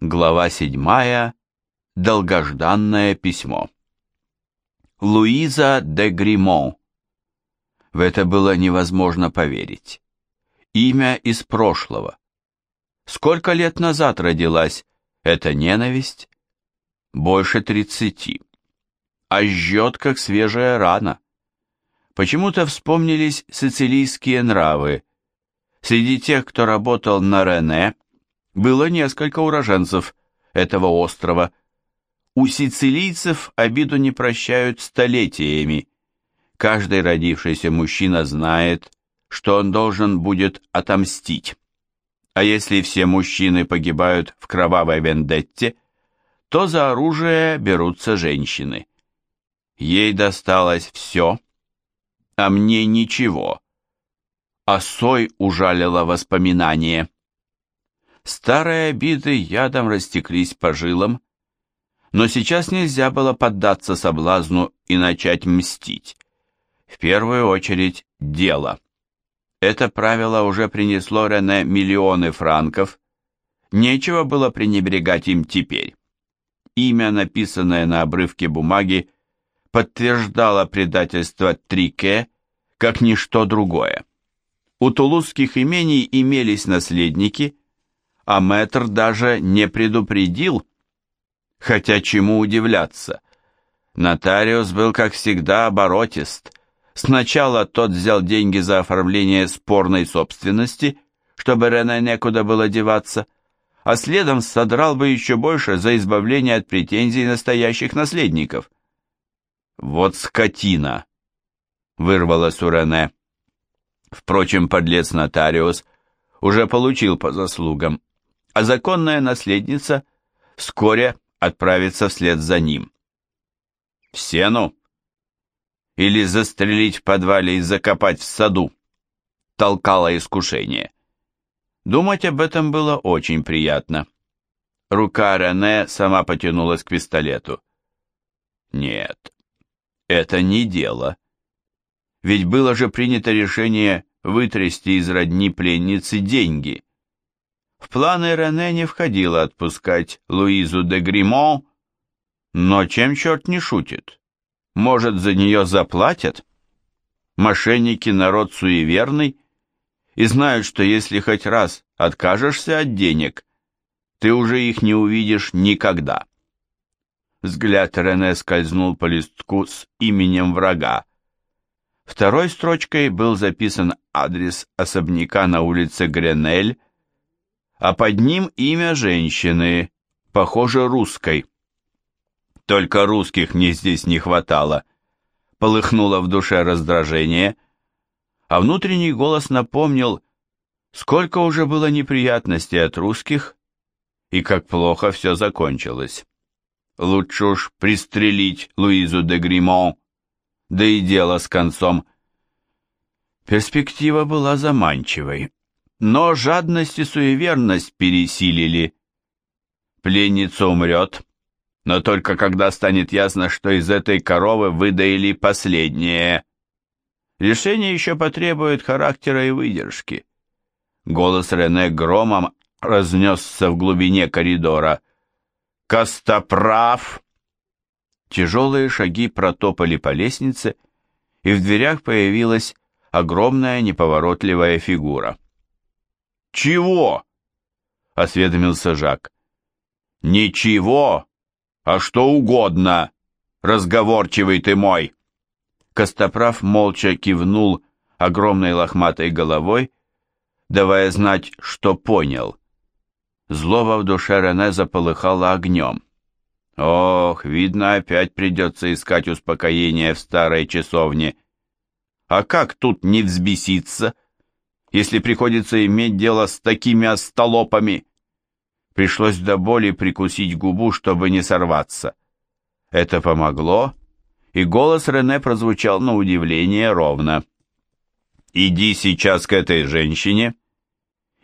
Глава седьмая. Долгожданное письмо. Луиза де Гримон. В это было невозможно поверить. Имя из прошлого. Сколько лет назад родилась эта ненависть? Больше тридцати. А жжет, как свежая рана. Почему-то вспомнились сицилийские нравы. Среди тех, кто работал на Рене, было несколько уроженцев этого острова. У сицилийцев обиду не прощают столетиями. Каждый родившийся мужчина знает, что он должен будет отомстить. А если все мужчины погибают в кровавой вендетте, то за оружие берутся женщины. Ей досталось все, а мне ничего. А Сой ужалила воспоминания. Старые обиды ядом растеклись по жилам, но сейчас нельзя было поддаться соблазну и начать мстить. В первую очередь дело. Это правило уже принесло Рене миллионы франков. Нечего было пренебрегать им теперь. Имя, написанное на обрывке бумаги, подтверждало предательство Трике, как ничто другое. У тулузских имений имелись наследники – а мэтр даже не предупредил. Хотя чему удивляться? Нотариус был, как всегда, оборотист. Сначала тот взял деньги за оформление спорной собственности, чтобы Рене некуда было деваться, а следом содрал бы еще больше за избавление от претензий настоящих наследников. «Вот скотина!» — вырвалось у Рене. Впрочем, подлец-нотариус уже получил по заслугам а законная наследница вскоре отправится вслед за ним. В сену? Или застрелить в подвале и закопать в саду? Толкало искушение. Думать об этом было очень приятно. Рука Рене сама потянулась к пистолету. Нет, это не дело. Ведь было же принято решение вытрясти из родни пленницы деньги. В планы Рене не входило отпускать Луизу де Гримон, но чем черт не шутит? Может, за нее заплатят? Мошенники народ суеверный и знают, что если хоть раз откажешься от денег, ты уже их не увидишь никогда. Взгляд Рене скользнул по листку с именем врага. Второй строчкой был записан адрес особняка на улице Гренель, а под ним имя женщины, похоже, русской. Только русских мне здесь не хватало. Полыхнуло в душе раздражение, а внутренний голос напомнил, сколько уже было неприятностей от русских и как плохо все закончилось. Лучше уж пристрелить Луизу де Гримон, да и дело с концом. Перспектива была заманчивой но жадность и суеверность пересилили. Пленница умрет, но только когда станет ясно, что из этой коровы выдаили последнее. Решение еще потребует характера и выдержки. Голос Рене громом разнесся в глубине коридора. «Костоправ!» Тяжелые шаги протопали по лестнице, и в дверях появилась огромная неповоротливая фигура. «Чего?» — осведомился Жак. «Ничего, а что угодно, разговорчивый ты мой!» Костоправ молча кивнул огромной лохматой головой, давая знать, что понял. Злоба в душе Рене заполыхало огнем. Ох, видно, опять придется искать успокоение в старой часовне. А как тут не взбеситься? Если приходится иметь дело с такими остолопами. Пришлось до боли прикусить губу, чтобы не сорваться. Это помогло, и голос Рене прозвучал на удивление ровно. «Иди сейчас к этой женщине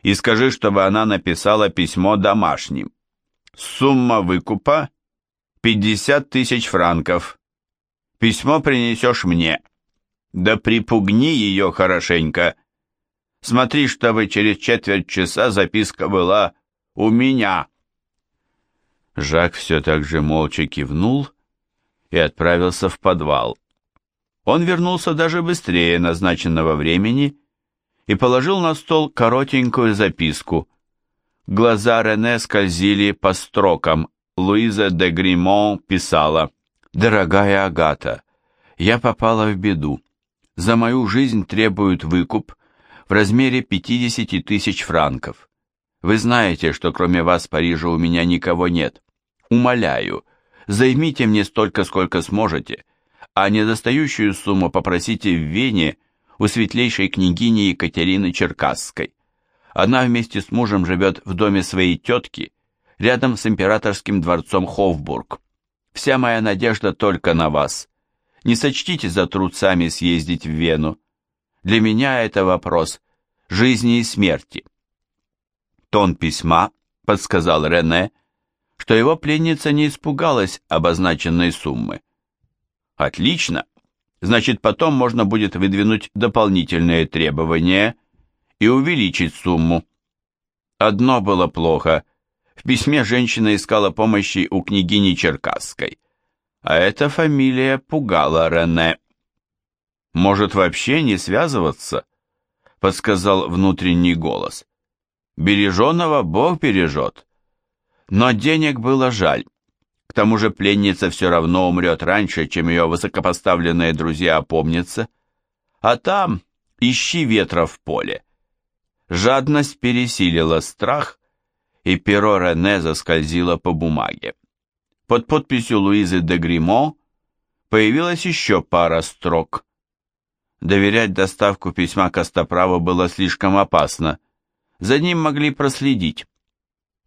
и скажи, чтобы она написала письмо домашним. Сумма выкупа — пятьдесят тысяч франков. Письмо принесешь мне. Да припугни ее хорошенько, Смотри, чтобы через четверть часа записка была у меня. Жак все так же молча кивнул и отправился в подвал. Он вернулся даже быстрее назначенного времени и положил на стол коротенькую записку. Глаза Рене скользили по строкам. Луиза де Гримон писала «Дорогая Агата, я попала в беду. За мою жизнь требуют выкуп в размере 50 тысяч франков. Вы знаете, что кроме вас в Париже у меня никого нет. Умоляю, займите мне столько, сколько сможете, а недостающую сумму попросите в Вене у светлейшей княгини Екатерины Черкасской. Она вместе с мужем живет в доме своей тетки, рядом с императорским дворцом Хофбург. Вся моя надежда только на вас. Не сочтите за труд сами съездить в Вену. Для меня это вопрос жизни и смерти. Тон письма подсказал Рене, что его пленница не испугалась обозначенной суммы. Отлично. Значит, потом можно будет выдвинуть дополнительные требования и увеличить сумму. Одно было плохо. В письме женщина искала помощи у княгини Черкасской, а эта фамилия пугала Рене. «Может, вообще не связываться?» — подсказал внутренний голос. «Береженого Бог бережет». Но денег было жаль. К тому же пленница все равно умрет раньше, чем ее высокопоставленные друзья опомнятся. А там ищи ветра в поле. Жадность пересилила страх, и перо Рене заскользило по бумаге. Под подписью Луизы де Гримо появилась еще пара строк. Доверять доставку письма Костоправу было слишком опасно. За ним могли проследить.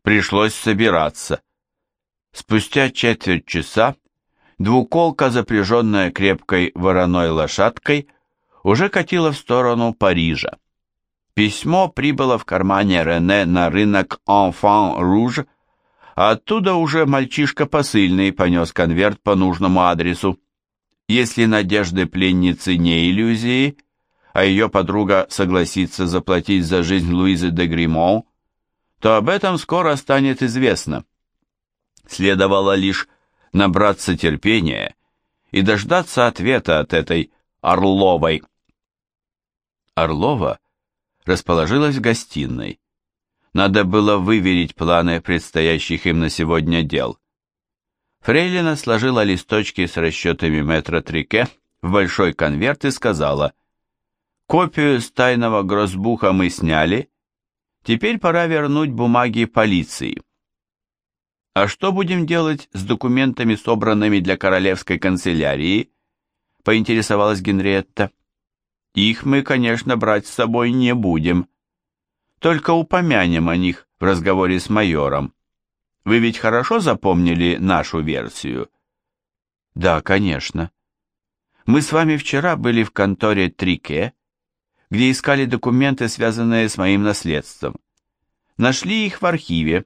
Пришлось собираться. Спустя четверть часа двуколка, запряженная крепкой вороной лошадкой, уже катила в сторону Парижа. Письмо прибыло в кармане Рене на рынок Enfant Rouge, а оттуда уже мальчишка посыльный понес конверт по нужному адресу. Если надежды пленницы не иллюзии, а ее подруга согласится заплатить за жизнь Луизы де Гримон, то об этом скоро станет известно. Следовало лишь набраться терпения и дождаться ответа от этой Орловой. Орлова расположилась в гостиной. Надо было выверить планы предстоящих им на сегодня дел. Фрейлина сложила листочки с расчетами метра Трике в большой конверт и сказала, «Копию с тайного грозбуха мы сняли, Теперь пора вернуть бумаги полиции. А что будем делать с документами, собранными для королевской канцелярии? Поинтересовалась Генриетта. Их мы, конечно, брать с собой не будем. Только упомянем о них в разговоре с майором. Вы ведь хорошо запомнили нашу версию? Да, конечно. Мы с вами вчера были в конторе Трике, где искали документы, связанные с моим наследством. Нашли их в архиве.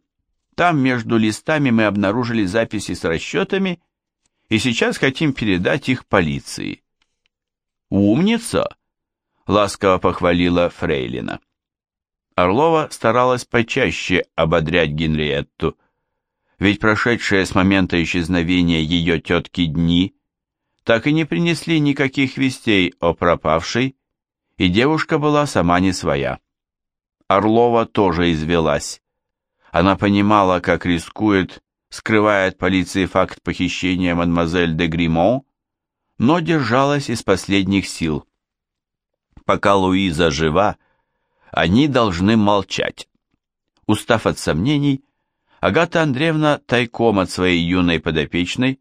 Там между листами мы обнаружили записи с расчетами и сейчас хотим передать их полиции. «Умница!» — ласково похвалила Фрейлина. Орлова старалась почаще ободрять Генриетту, ведь прошедшие с момента исчезновения ее тетки дни так и не принесли никаких вестей о пропавшей, и девушка была сама не своя. Орлова тоже извелась. Она понимала, как рискует, скрывая от полиции факт похищения мадемуазель де Гримон, но держалась из последних сил. Пока Луиза жива, они должны молчать. Устав от сомнений, Агата Андреевна тайком от своей юной подопечной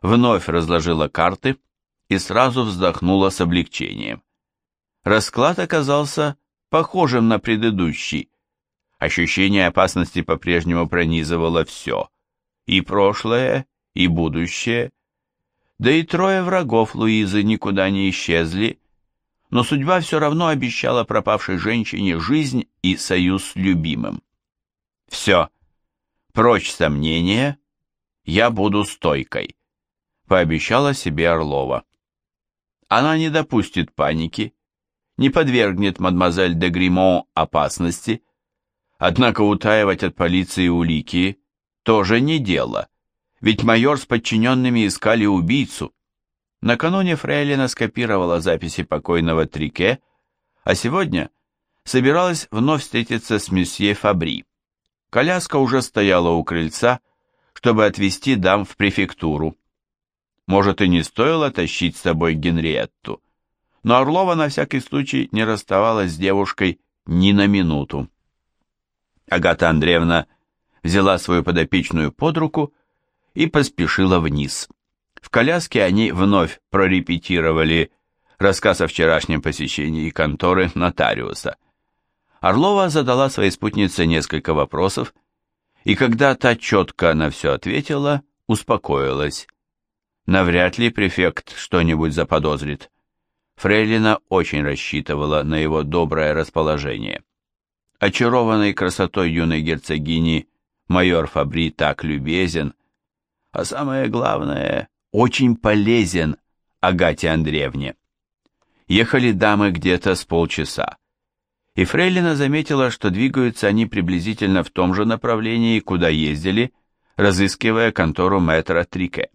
вновь разложила карты и сразу вздохнула с облегчением. Расклад оказался похожим на предыдущий. Ощущение опасности по-прежнему пронизывало все. И прошлое, и будущее. Да и трое врагов Луизы никуда не исчезли, но судьба все равно обещала пропавшей женщине жизнь и союз с любимым. Все, прочь сомнения, я буду стойкой, пообещала себе Орлова. Она не допустит паники, не подвергнет мадемуазель де Гримон опасности, однако утаивать от полиции улики тоже не дело, ведь майор с подчиненными искали убийцу. Накануне Фрейлина скопировала записи покойного Трике, а сегодня собиралась вновь встретиться с месье Фабри. Коляска уже стояла у крыльца, чтобы отвезти дам в префектуру. Может, и не стоило тащить с собой Генриетту, но Орлова на всякий случай не расставалась с девушкой ни на минуту. Агата Андреевна взяла свою подопечную под руку и поспешила вниз. В коляске они вновь прорепетировали рассказ о вчерашнем посещении конторы нотариуса. Орлова задала своей спутнице несколько вопросов, и когда та четко на все ответила, успокоилась. Навряд ли префект что-нибудь заподозрит. Фрейлина очень рассчитывала на его доброе расположение. Очарованный красотой юной герцогини, майор Фабри так любезен, а самое главное, очень полезен Агате Андреевне. Ехали дамы где-то с полчаса, и Фрейлина заметила, что двигаются они приблизительно в том же направлении, куда ездили, разыскивая контору мэтра Трике.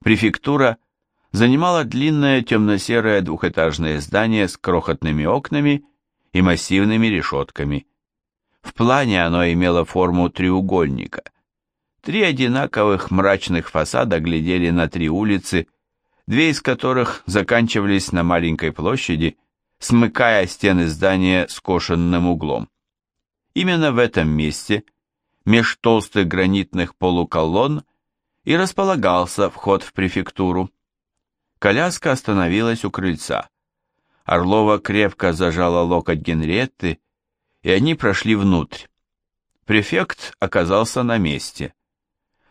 Префектура занимала длинное темно-серое двухэтажное здание с крохотными окнами и массивными решетками. В плане оно имело форму треугольника. Три одинаковых мрачных фасада глядели на три улицы, две из которых заканчивались на маленькой площади, смыкая стены здания скошенным углом. Именно в этом месте, меж толстых гранитных полуколонн, и располагался вход в префектуру. Коляска остановилась у крыльца. Орлова крепко зажала локоть Генриетты, и они прошли внутрь. Префект оказался на месте.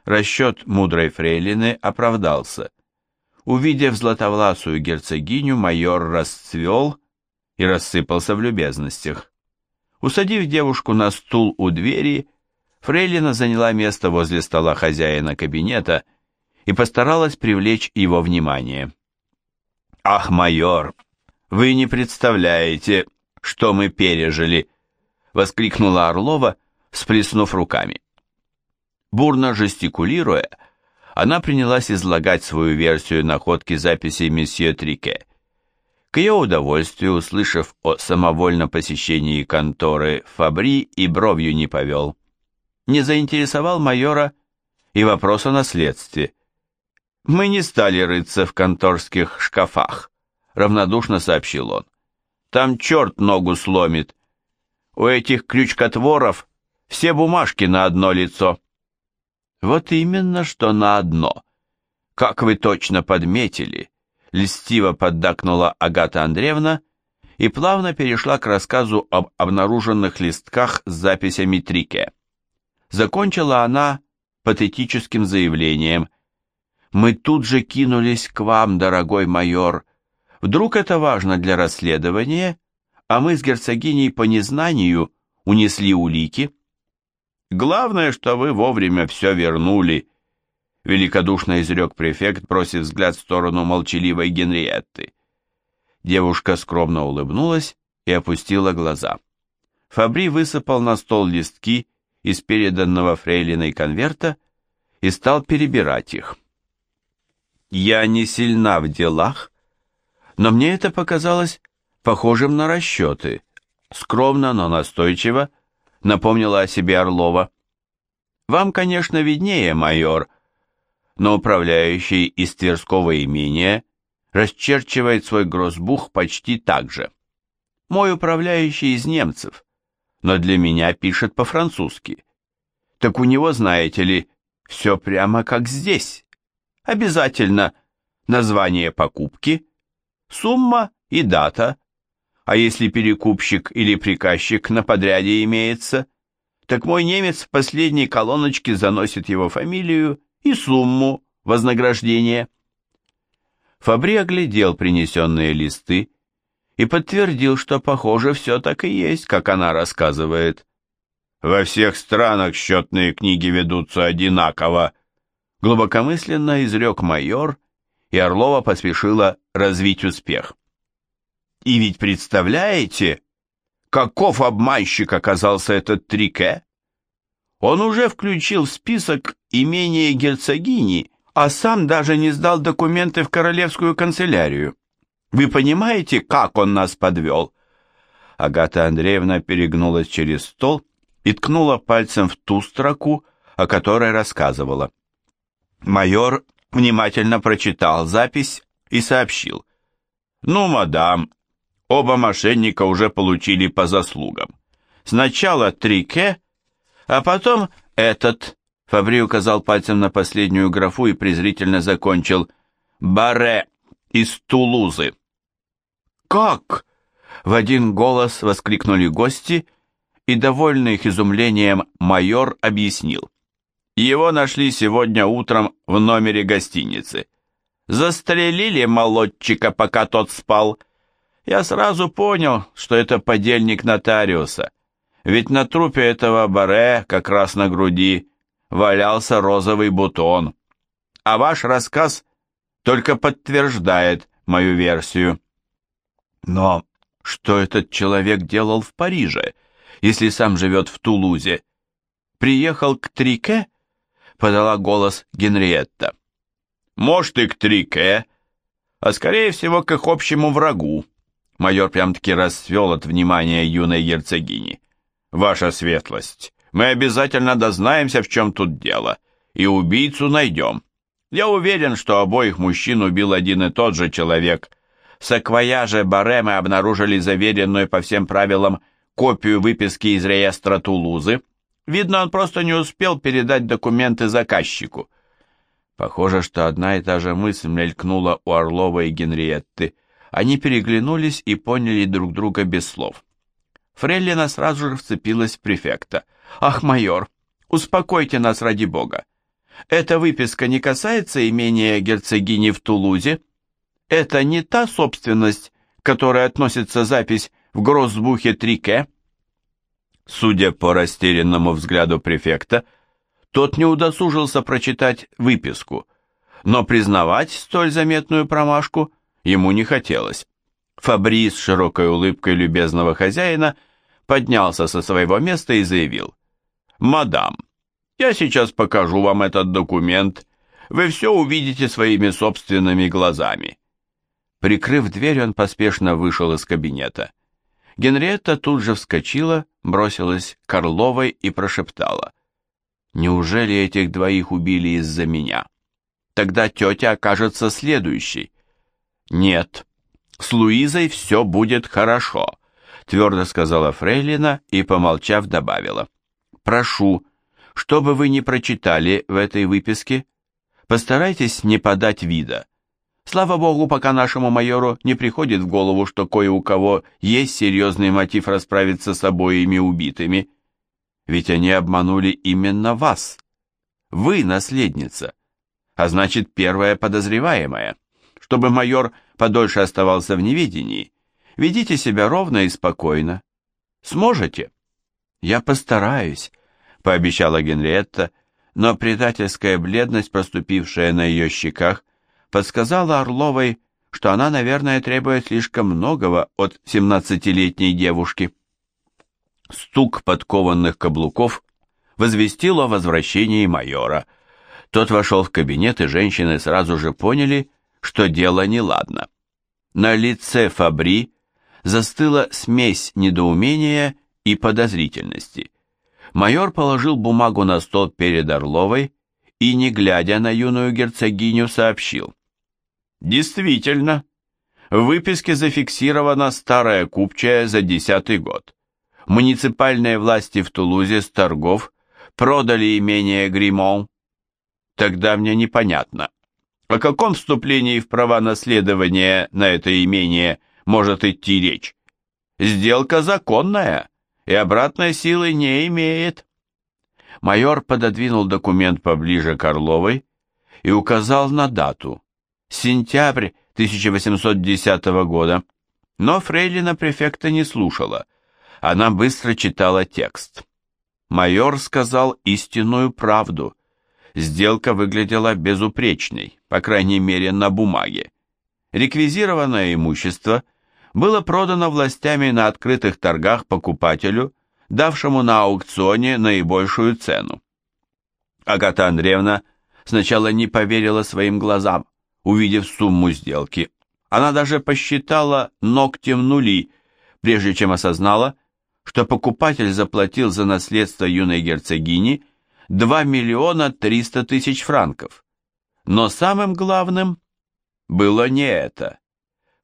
Расчет мудрой фрейлины оправдался. Увидев златовласую герцогиню, майор расцвел и рассыпался в любезностях. Усадив девушку на стул у двери, Фрейлина заняла место возле стола хозяина кабинета и постаралась привлечь его внимание. «Ах, майор, вы не представляете, что мы пережили!» — воскликнула Орлова, всплеснув руками. Бурно жестикулируя, она принялась излагать свою версию находки записей месье Трике. К ее удовольствию, услышав о самовольном посещении конторы, Фабри и бровью не повел. Не заинтересовал майора и вопрос о наследстве. «Мы не стали рыться в конторских шкафах», — равнодушно сообщил он. «Там черт ногу сломит. У этих крючкотворов все бумажки на одно лицо». «Вот именно, что на одно. Как вы точно подметили», — льстиво поддакнула Агата Андреевна и плавно перешла к рассказу об обнаруженных листках с записями Трике. Закончила она патетическим заявлением — мы тут же кинулись к вам, дорогой майор. Вдруг это важно для расследования, а мы с герцогиней по незнанию унесли улики? Главное, что вы вовремя все вернули, великодушно изрек префект, бросив взгляд в сторону молчаливой Генриетты. Девушка скромно улыбнулась и опустила глаза. Фабри высыпал на стол листки из переданного фрейлиной конверта и стал перебирать их. Я не сильна в делах, но мне это показалось похожим на расчеты. Скромно, но настойчиво напомнила о себе Орлова. Вам, конечно, виднее, майор, но управляющий из Тверского имения расчерчивает свой грозбух почти так же. Мой управляющий из немцев, но для меня пишет по-французски. Так у него, знаете ли, все прямо как здесь обязательно название покупки, сумма и дата, а если перекупщик или приказчик на подряде имеется, так мой немец в последней колоночке заносит его фамилию и сумму вознаграждения. Фабри оглядел принесенные листы и подтвердил, что, похоже, все так и есть, как она рассказывает. Во всех странах счетные книги ведутся одинаково, глубокомысленно изрек майор, и Орлова поспешила развить успех. И ведь представляете, каков обманщик оказался этот Трике? Он уже включил в список имение герцогини, а сам даже не сдал документы в королевскую канцелярию. Вы понимаете, как он нас подвел?» Агата Андреевна перегнулась через стол и ткнула пальцем в ту строку, о которой рассказывала. Майор внимательно прочитал запись и сообщил. «Ну, мадам, оба мошенника уже получили по заслугам. Сначала Трике, а потом этот...» Фабри указал пальцем на последнюю графу и презрительно закончил. «Баре из Тулузы». «Как?» — в один голос воскликнули гости, и, довольный их изумлением, майор объяснил. Его нашли сегодня утром в номере гостиницы. Застрелили молодчика, пока тот спал. Я сразу понял, что это подельник нотариуса. Ведь на трупе этого баре, как раз на груди, валялся розовый бутон. А ваш рассказ только подтверждает мою версию. Но что этот человек делал в Париже, если сам живет в Тулузе? Приехал к Трике подала голос Генриетта. «Может, и к Трике, а скорее всего к их общему врагу». Майор прям-таки расцвел от внимания юной герцогини. «Ваша светлость, мы обязательно дознаемся, в чем тут дело, и убийцу найдем. Я уверен, что обоих мужчин убил один и тот же человек. В саквояже Баре мы обнаружили заверенную по всем правилам копию выписки из реестра Тулузы, Видно, он просто не успел передать документы заказчику. Похоже, что одна и та же мысль мелькнула у Орлова и Генриетты. Они переглянулись и поняли друг друга без слов. Фреллина сразу же вцепилась в префекта. «Ах, майор, успокойте нас ради бога. Эта выписка не касается имения герцогини в Тулузе? Это не та собственность, к которой относится запись в Гроссбухе Трике?» Судя по растерянному взгляду префекта, тот не удосужился прочитать выписку, но признавать столь заметную промашку ему не хотелось. Фабрис с широкой улыбкой любезного хозяина поднялся со своего места и заявил. «Мадам, я сейчас покажу вам этот документ. Вы все увидите своими собственными глазами». Прикрыв дверь, он поспешно вышел из кабинета. Генриетта тут же вскочила, бросилась к Орловой и прошептала. «Неужели этих двоих убили из-за меня? Тогда тетя окажется следующей». «Нет, с Луизой все будет хорошо», твердо сказала Фрейлина и, помолчав, добавила. «Прошу, что бы вы ни прочитали в этой выписке, постарайтесь не подать вида. Слава богу, пока нашему майору не приходит в голову, что кое у кого есть серьезный мотив расправиться с обоими убитыми. Ведь они обманули именно вас. Вы наследница, а значит первая подозреваемая. Чтобы майор подольше оставался в неведении, ведите себя ровно и спокойно. Сможете? Я постараюсь, пообещала Генриетта, но предательская бледность, проступившая на ее щеках, подсказала Орловой, что она, наверное, требует слишком многого от семнадцатилетней девушки. Стук подкованных каблуков возвестил о возвращении майора. Тот вошел в кабинет, и женщины сразу же поняли, что дело неладно. На лице Фабри застыла смесь недоумения и подозрительности. Майор положил бумагу на стол перед Орловой и, не глядя на юную герцогиню, сообщил. Действительно, в выписке зафиксирована старая купчая за десятый год. Муниципальные власти в Тулузе с торгов продали имение Гримон. Тогда мне непонятно, о каком вступлении в права наследования на это имение может идти речь. Сделка законная и обратной силы не имеет. Майор пододвинул документ поближе к Орловой и указал на дату сентябрь 1810 года. Но фрейлина префекта не слушала. Она быстро читала текст. Майор сказал истинную правду. Сделка выглядела безупречной, по крайней мере на бумаге. Реквизированное имущество было продано властями на открытых торгах покупателю давшему на аукционе наибольшую цену. Агата Андреевна сначала не поверила своим глазам, увидев сумму сделки. Она даже посчитала ногтем нули, прежде чем осознала, что покупатель заплатил за наследство юной герцогини 2 миллиона 300 тысяч франков. Но самым главным было не это.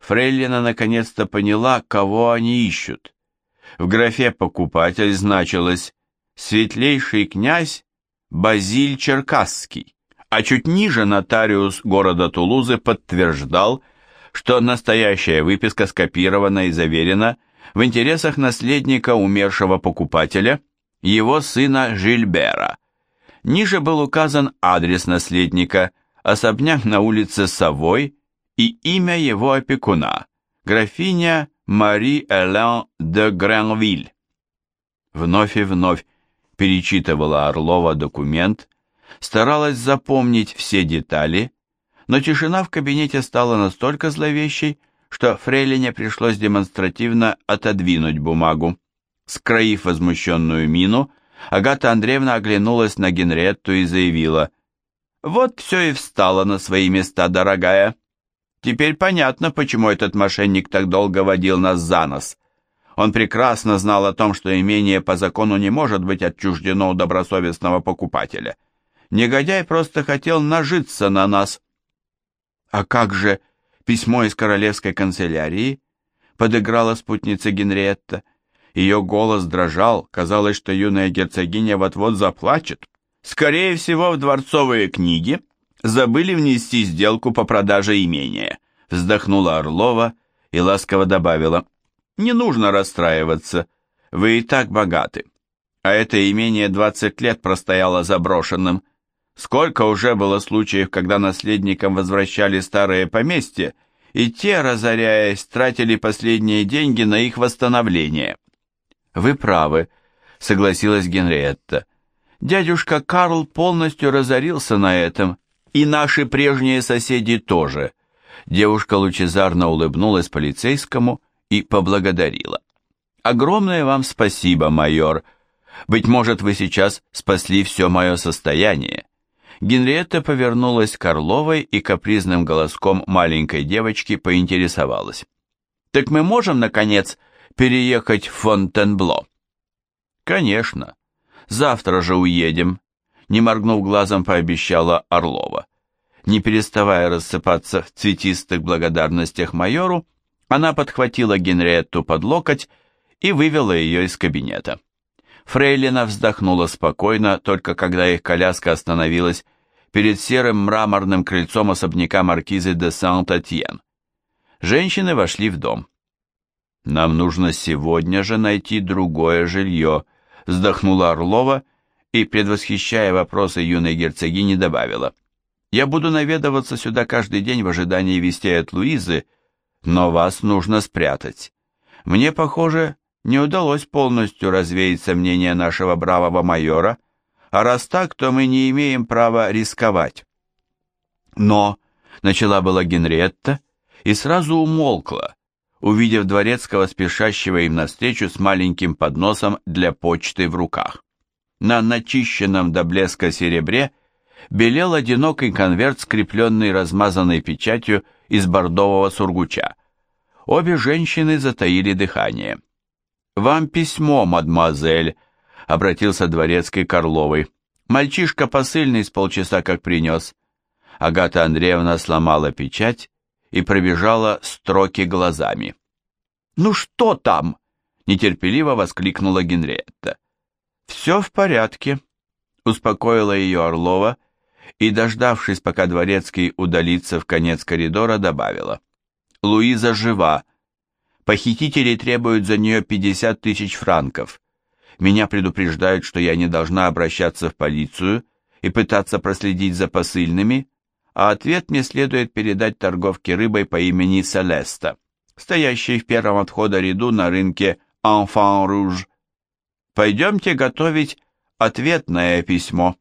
Фрейлина наконец-то поняла, кого они ищут. В графе «покупатель» значилось «светлейший князь Базиль Черкасский», а чуть ниже нотариус города Тулузы подтверждал, что настоящая выписка скопирована и заверена в интересах наследника умершего покупателя, его сына Жильбера. Ниже был указан адрес наследника, особняк на улице Совой и имя его опекуна, графиня Мари Элен де Гранвиль. Вновь и вновь перечитывала Орлова документ, старалась запомнить все детали, но тишина в кабинете стала настолько зловещей, что Фрейлине пришлось демонстративно отодвинуть бумагу. Скроив возмущенную мину, Агата Андреевна оглянулась на Генретту и заявила, «Вот все и встало на свои места, дорогая. Теперь понятно, почему этот мошенник так долго водил нас за нос. Он прекрасно знал о том, что имение по закону не может быть отчуждено у добросовестного покупателя. Негодяй просто хотел нажиться на нас». «А как же письмо из королевской канцелярии?» — подыграла спутница Генриетта. Ее голос дрожал, казалось, что юная герцогиня вот-вот заплачет. Скорее всего, в дворцовые книги забыли внести сделку по продаже имения. Вздохнула Орлова и ласково добавила. Не нужно расстраиваться, вы и так богаты. А это имение 20 лет простояло заброшенным. Сколько уже было случаев, когда наследникам возвращали старые поместья, и те, разоряясь, тратили последние деньги на их восстановление. «Вы правы», — согласилась Генриетта. «Дядюшка Карл полностью разорился на этом, и наши прежние соседи тоже». Девушка лучезарно улыбнулась полицейскому и поблагодарила. «Огромное вам спасибо, майор. Быть может, вы сейчас спасли все мое состояние». Генриетта повернулась к Орловой и капризным голоском маленькой девочки поинтересовалась. «Так мы можем, наконец, переехать в Фонтенбло?» «Конечно. Завтра же уедем», — не моргнув глазом, пообещала Орлова. Не переставая рассыпаться в цветистых благодарностях майору, она подхватила Генриетту под локоть и вывела ее из кабинета. Фрейлина вздохнула спокойно, только когда их коляска остановилась перед серым мраморным крыльцом особняка маркизы де Сант-Атьен. Женщины вошли в дом. «Нам нужно сегодня же найти другое жилье», — вздохнула Орлова и, предвосхищая вопросы юной герцогини, добавила. «Я буду наведываться сюда каждый день в ожидании вестей от Луизы, но вас нужно спрятать. Мне, похоже, не удалось полностью развеять сомнения нашего бравого майора, а раз так, то мы не имеем права рисковать». «Но», — начала была Генриетта, и сразу умолкла, увидев дворецкого, спешащего им навстречу с маленьким подносом для почты в руках. На начищенном до блеска серебре белел одинокий конверт, скрепленный размазанной печатью из бордового сургуча. Обе женщины затаили дыхание. «Вам письмо, мадемуазель», — обратился дворецкий Карловой. «Мальчишка посыльный с полчаса как принес». Агата Андреевна сломала печать и пробежала строки глазами. «Ну что там?» — нетерпеливо воскликнула Генриетта. «Все в порядке», — успокоила ее Орлова и, дождавшись, пока дворецкий удалится в конец коридора, добавила. «Луиза жива. Похитители требуют за нее 50 тысяч франков. Меня предупреждают, что я не должна обращаться в полицию и пытаться проследить за посыльными, а ответ мне следует передать торговке рыбой по имени Селеста, стоящей в первом отхода ряду на рынке Enfant Rouge. Пойдемте готовить ответное письмо.